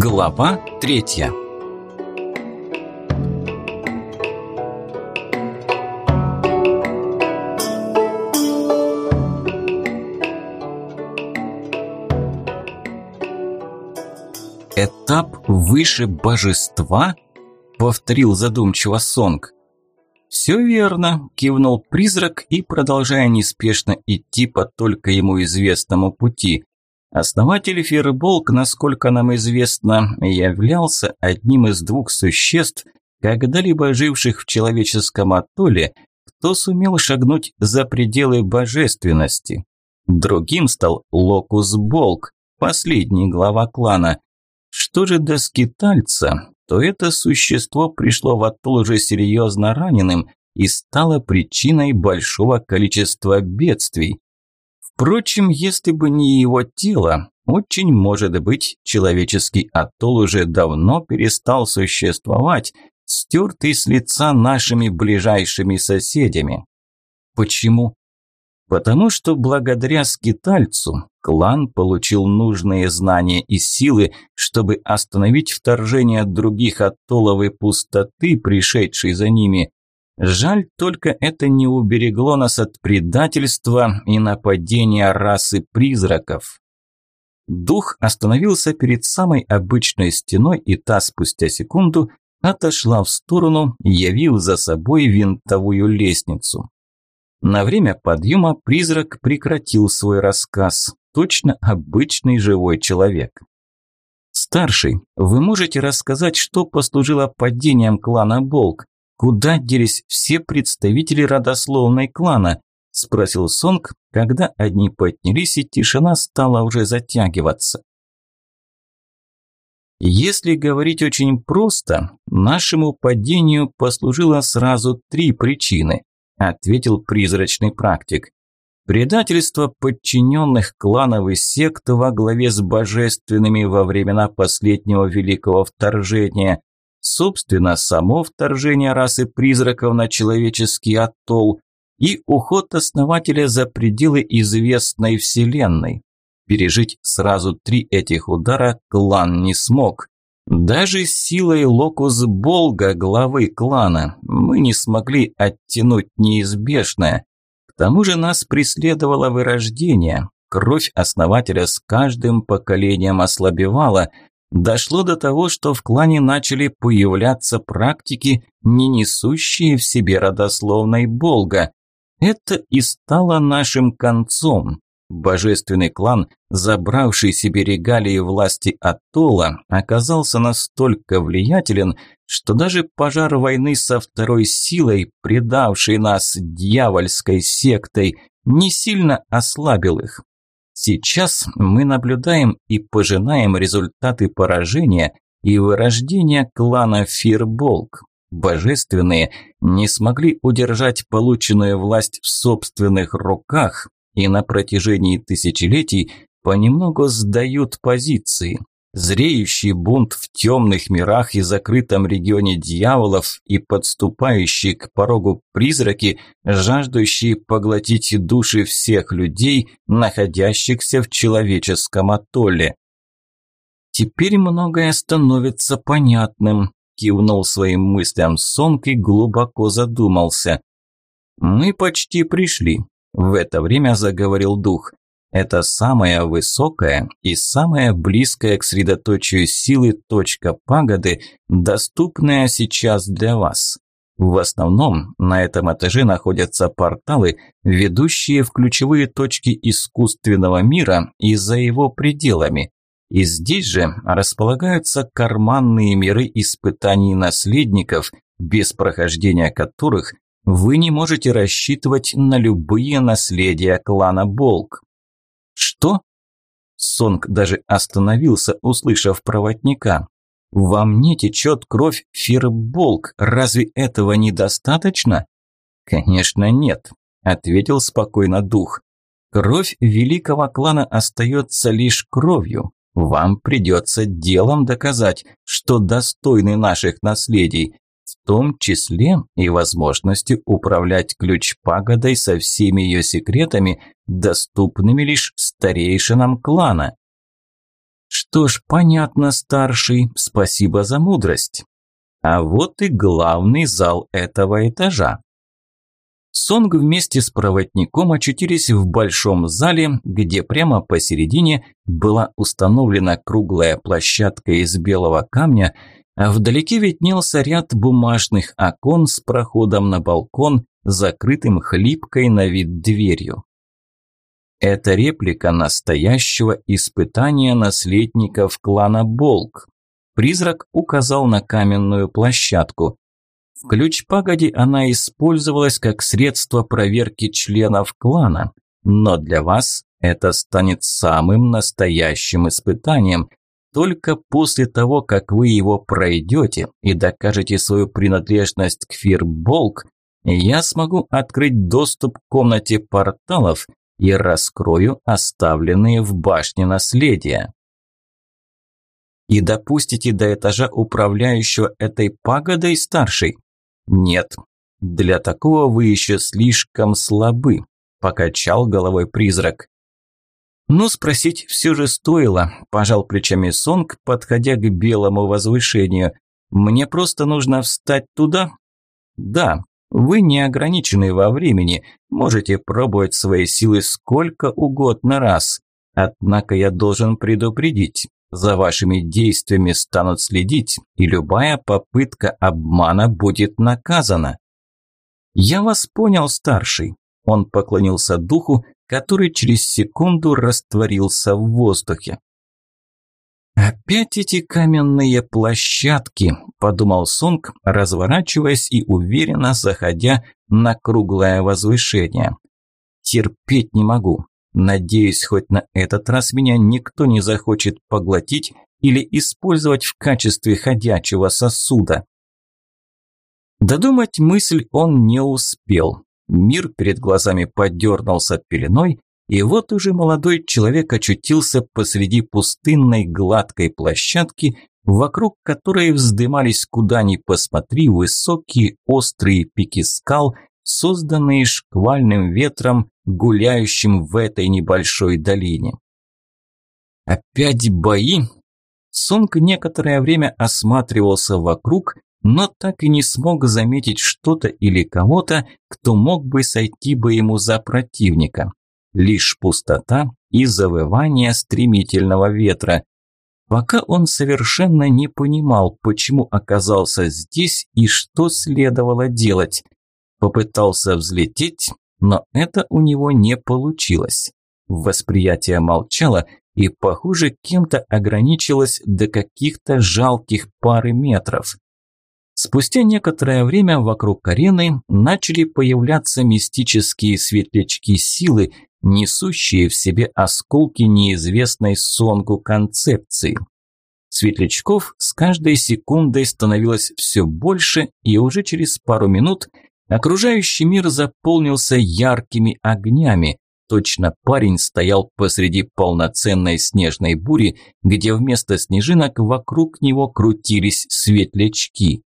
Глава третья «Этап выше божества?» – повторил задумчиво Сонг. «Все верно», – кивнул призрак и, продолжая неспешно идти по только ему известному пути. Основатель Фирболк, насколько нам известно, являлся одним из двух существ, когда-либо живших в человеческом атолле, кто сумел шагнуть за пределы божественности. Другим стал Локус Болк, последний глава клана. Что же до скитальца, то это существо пришло в атолл уже серьезно раненым и стало причиной большого количества бедствий. Впрочем, если бы не его тело, очень может быть, человеческий атолл уже давно перестал существовать, стертый с лица нашими ближайшими соседями. Почему? Потому что благодаря скитальцу клан получил нужные знания и силы, чтобы остановить вторжение других атоллов и пустоты, пришедшей за ними, Жаль, только это не уберегло нас от предательства и нападения расы призраков. Дух остановился перед самой обычной стеной, и та спустя секунду отошла в сторону, явив за собой винтовую лестницу. На время подъема призрак прекратил свой рассказ, точно обычный живой человек. «Старший, вы можете рассказать, что послужило падением клана Болк? Куда делись все представители родословной клана? Спросил Сонг, когда одни поднялись и тишина стала уже затягиваться. Если говорить очень просто, нашему падению послужило сразу три причины, ответил призрачный практик. Предательство подчиненных кланов и сект во главе с божественными во времена последнего великого вторжения, собственно, само вторжение расы призраков на человеческий атолл и уход основателя за пределы известной вселенной. Пережить сразу три этих удара клан не смог. Даже силой локус Болга, главы клана, мы не смогли оттянуть неизбежное. К тому же нас преследовало вырождение. Кровь основателя с каждым поколением ослабевала – Дошло до того, что в клане начали появляться практики, не несущие в себе родословной Болга. Это и стало нашим концом. Божественный клан, забравший себе регалии власти Атола, оказался настолько влиятелен, что даже пожар войны со второй силой, предавший нас дьявольской сектой, не сильно ослабил их. Сейчас мы наблюдаем и пожинаем результаты поражения и вырождения клана Фирболк. Божественные не смогли удержать полученную власть в собственных руках и на протяжении тысячелетий понемногу сдают позиции. Зреющий бунт в темных мирах и закрытом регионе дьяволов и подступающие к порогу призраки, жаждущие поглотить души всех людей, находящихся в человеческом атолле. «Теперь многое становится понятным», – кивнул своим мыслям Сонг и глубоко задумался. «Мы почти пришли», – в это время заговорил дух. Это самая высокая и самая близкая к средоточию силы точка пагоды, доступная сейчас для вас. В основном на этом этаже находятся порталы, ведущие в ключевые точки искусственного мира и за его пределами. И здесь же располагаются карманные миры испытаний наследников, без прохождения которых вы не можете рассчитывать на любые наследия клана Болк. «Что?» Сонг даже остановился, услышав проводника. «Во мне течет кровь Фирболк. Разве этого недостаточно?» «Конечно нет», – ответил спокойно дух. «Кровь великого клана остается лишь кровью. Вам придется делом доказать, что достойны наших наследий, том числе и возможностью управлять ключ-пагодой со всеми ее секретами, доступными лишь старейшинам клана. Что ж, понятно, старший, спасибо за мудрость. А вот и главный зал этого этажа. Сонг вместе с проводником очутились в большом зале, где прямо посередине была установлена круглая площадка из белого камня, а вдалеке виднелся ряд бумажных окон с проходом на балкон, закрытым хлипкой на вид дверью. Это реплика настоящего испытания наследников клана Болк. Призрак указал на каменную площадку. В ключ-пагоде она использовалась как средство проверки членов клана, но для вас это станет самым настоящим испытанием. Только после того, как вы его пройдете и докажете свою принадлежность к Фирболк, я смогу открыть доступ к комнате порталов и раскрою оставленные в башне наследия. И допустите до этажа управляющего этой пагодой старший? Нет, для такого вы еще слишком слабы, покачал головой призрак. Ну, спросить все же стоило, пожал плечами Сонг, подходя к белому возвышению. Мне просто нужно встать туда? Да, вы не ограничены во времени, можете пробовать свои силы сколько угодно раз. Однако я должен предупредить, за вашими действиями станут следить, и любая попытка обмана будет наказана. Я вас понял, старший. Он поклонился духу, который через секунду растворился в воздухе. «Опять эти каменные площадки», – подумал Сонг, разворачиваясь и уверенно заходя на круглое возвышение. «Терпеть не могу. Надеюсь, хоть на этот раз меня никто не захочет поглотить или использовать в качестве ходячего сосуда». Додумать мысль он не успел. Мир перед глазами подернулся пеленой, и вот уже молодой человек очутился посреди пустынной гладкой площадки, вокруг которой вздымались куда ни посмотри высокие острые пики скал, созданные шквальным ветром, гуляющим в этой небольшой долине. Опять бои? Сонг некоторое время осматривался вокруг, но так и не смог заметить что-то или кого-то, кто мог бы сойти бы ему за противника лишь пустота и завывание стремительного ветра. Пока он совершенно не понимал, почему оказался здесь и что следовало делать. Попытался взлететь, но это у него не получилось. Восприятие молчало и, похоже, кем-то ограничилось до каких-то жалких пары метров. Спустя некоторое время вокруг арены начали появляться мистические светлячки силы, несущие в себе осколки неизвестной Сонгу концепции. Светлячков с каждой секундой становилось все больше, и уже через пару минут окружающий мир заполнился яркими огнями. Точно парень стоял посреди полноценной снежной бури, где вместо снежинок вокруг него крутились светлячки.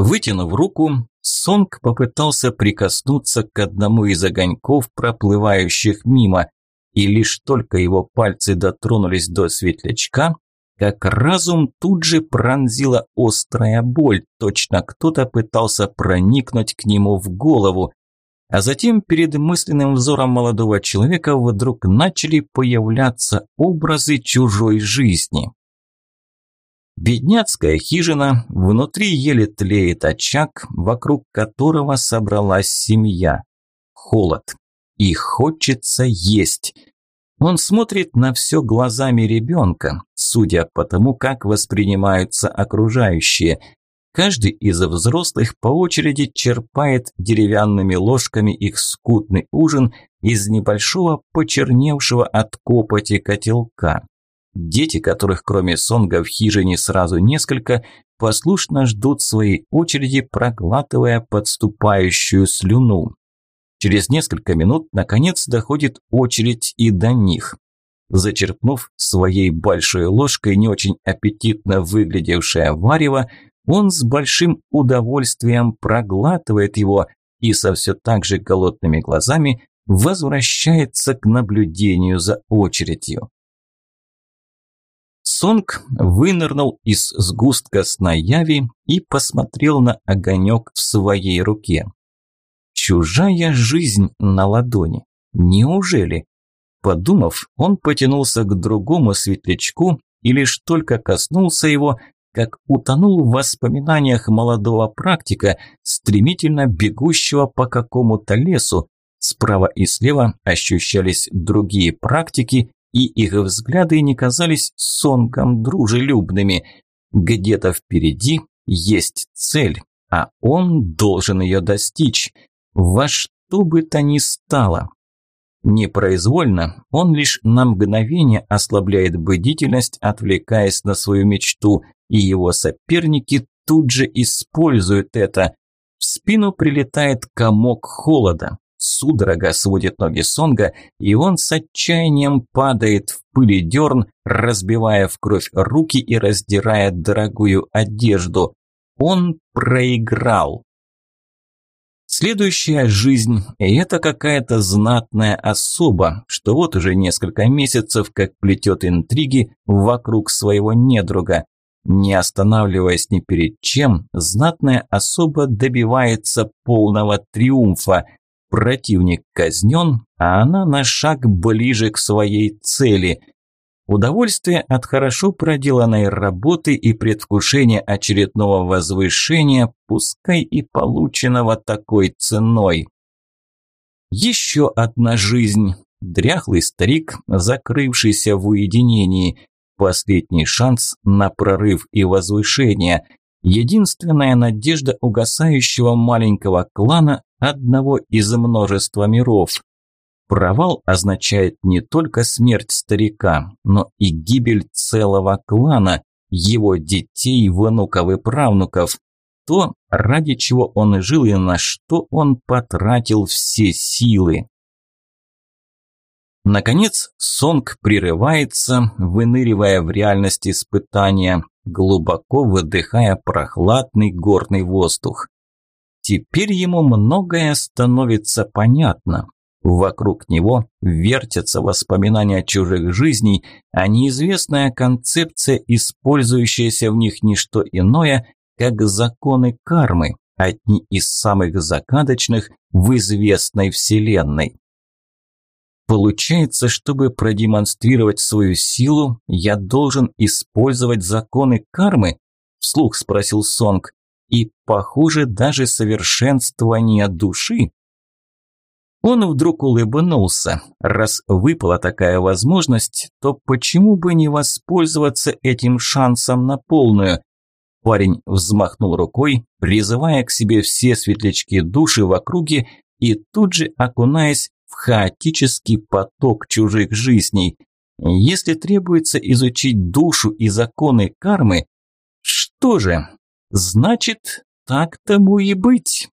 Вытянув руку, Сонг попытался прикоснуться к одному из огоньков, проплывающих мимо, и лишь только его пальцы дотронулись до светлячка, как разум тут же пронзила острая боль, точно кто-то пытался проникнуть к нему в голову. А затем перед мысленным взором молодого человека вдруг начали появляться образы чужой жизни. Бедняцкая хижина, внутри еле тлеет очаг, вокруг которого собралась семья. Холод. И хочется есть. Он смотрит на все глазами ребенка, судя по тому, как воспринимаются окружающие. Каждый из взрослых по очереди черпает деревянными ложками их скудный ужин из небольшого почерневшего от копоти котелка. Дети, которых кроме Сонга в хижине сразу несколько, послушно ждут своей очереди, проглатывая подступающую слюну. Через несколько минут, наконец, доходит очередь и до них. Зачерпнув своей большой ложкой не очень аппетитно выглядевшее варево, он с большим удовольствием проглатывает его и со все так же голодными глазами возвращается к наблюдению за очередью. Сонг вынырнул из сгустка сна яви и посмотрел на огонек в своей руке. Чужая жизнь на ладони. Неужели? Подумав, он потянулся к другому светлячку и лишь только коснулся его, как утонул в воспоминаниях молодого практика, стремительно бегущего по какому-то лесу. Справа и слева ощущались другие практики, и их взгляды не казались сонгом дружелюбными. Где-то впереди есть цель, а он должен ее достичь. Во что бы то ни стало. Непроизвольно он лишь на мгновение ослабляет бдительность, отвлекаясь на свою мечту, и его соперники тут же используют это. В спину прилетает комок холода. Судорога сводит ноги Сонга, и он с отчаянием падает в пыли дерн, разбивая в кровь руки и раздирая дорогую одежду. Он проиграл. Следующая жизнь – и это какая-то знатная особа, что вот уже несколько месяцев как плетет интриги вокруг своего недруга. Не останавливаясь ни перед чем, знатная особа добивается полного триумфа. Противник казнен, а она на шаг ближе к своей цели. Удовольствие от хорошо проделанной работы и предвкушение очередного возвышения, пускай и полученного такой ценой. Еще одна жизнь. Дряхлый старик, закрывшийся в уединении. Последний шанс на прорыв и возвышение. Единственная надежда угасающего маленького клана одного из множества миров. Провал означает не только смерть старика, но и гибель целого клана, его детей, внуков и правнуков. То, ради чего он жил и на что он потратил все силы. Наконец, Сонг прерывается, выныривая в реальность испытания, глубоко выдыхая прохладный горный воздух. Теперь ему многое становится понятно. Вокруг него вертятся воспоминания чужих жизней, а неизвестная концепция, использующаяся в них не что иное, как законы кармы, одни из самых загадочных в известной вселенной. Получается, чтобы продемонстрировать свою силу, я должен использовать законы кармы? Вслух спросил Сонг. И, похоже, даже совершенствование души он вдруг улыбнулся. Раз выпала такая возможность, то почему бы не воспользоваться этим шансом на полную? Парень взмахнул рукой, призывая к себе все светлячки души в округе и тут же окунаясь в хаотический поток чужих жизней. Если требуется изучить душу и законы кармы, что же, значит, так тому и быть.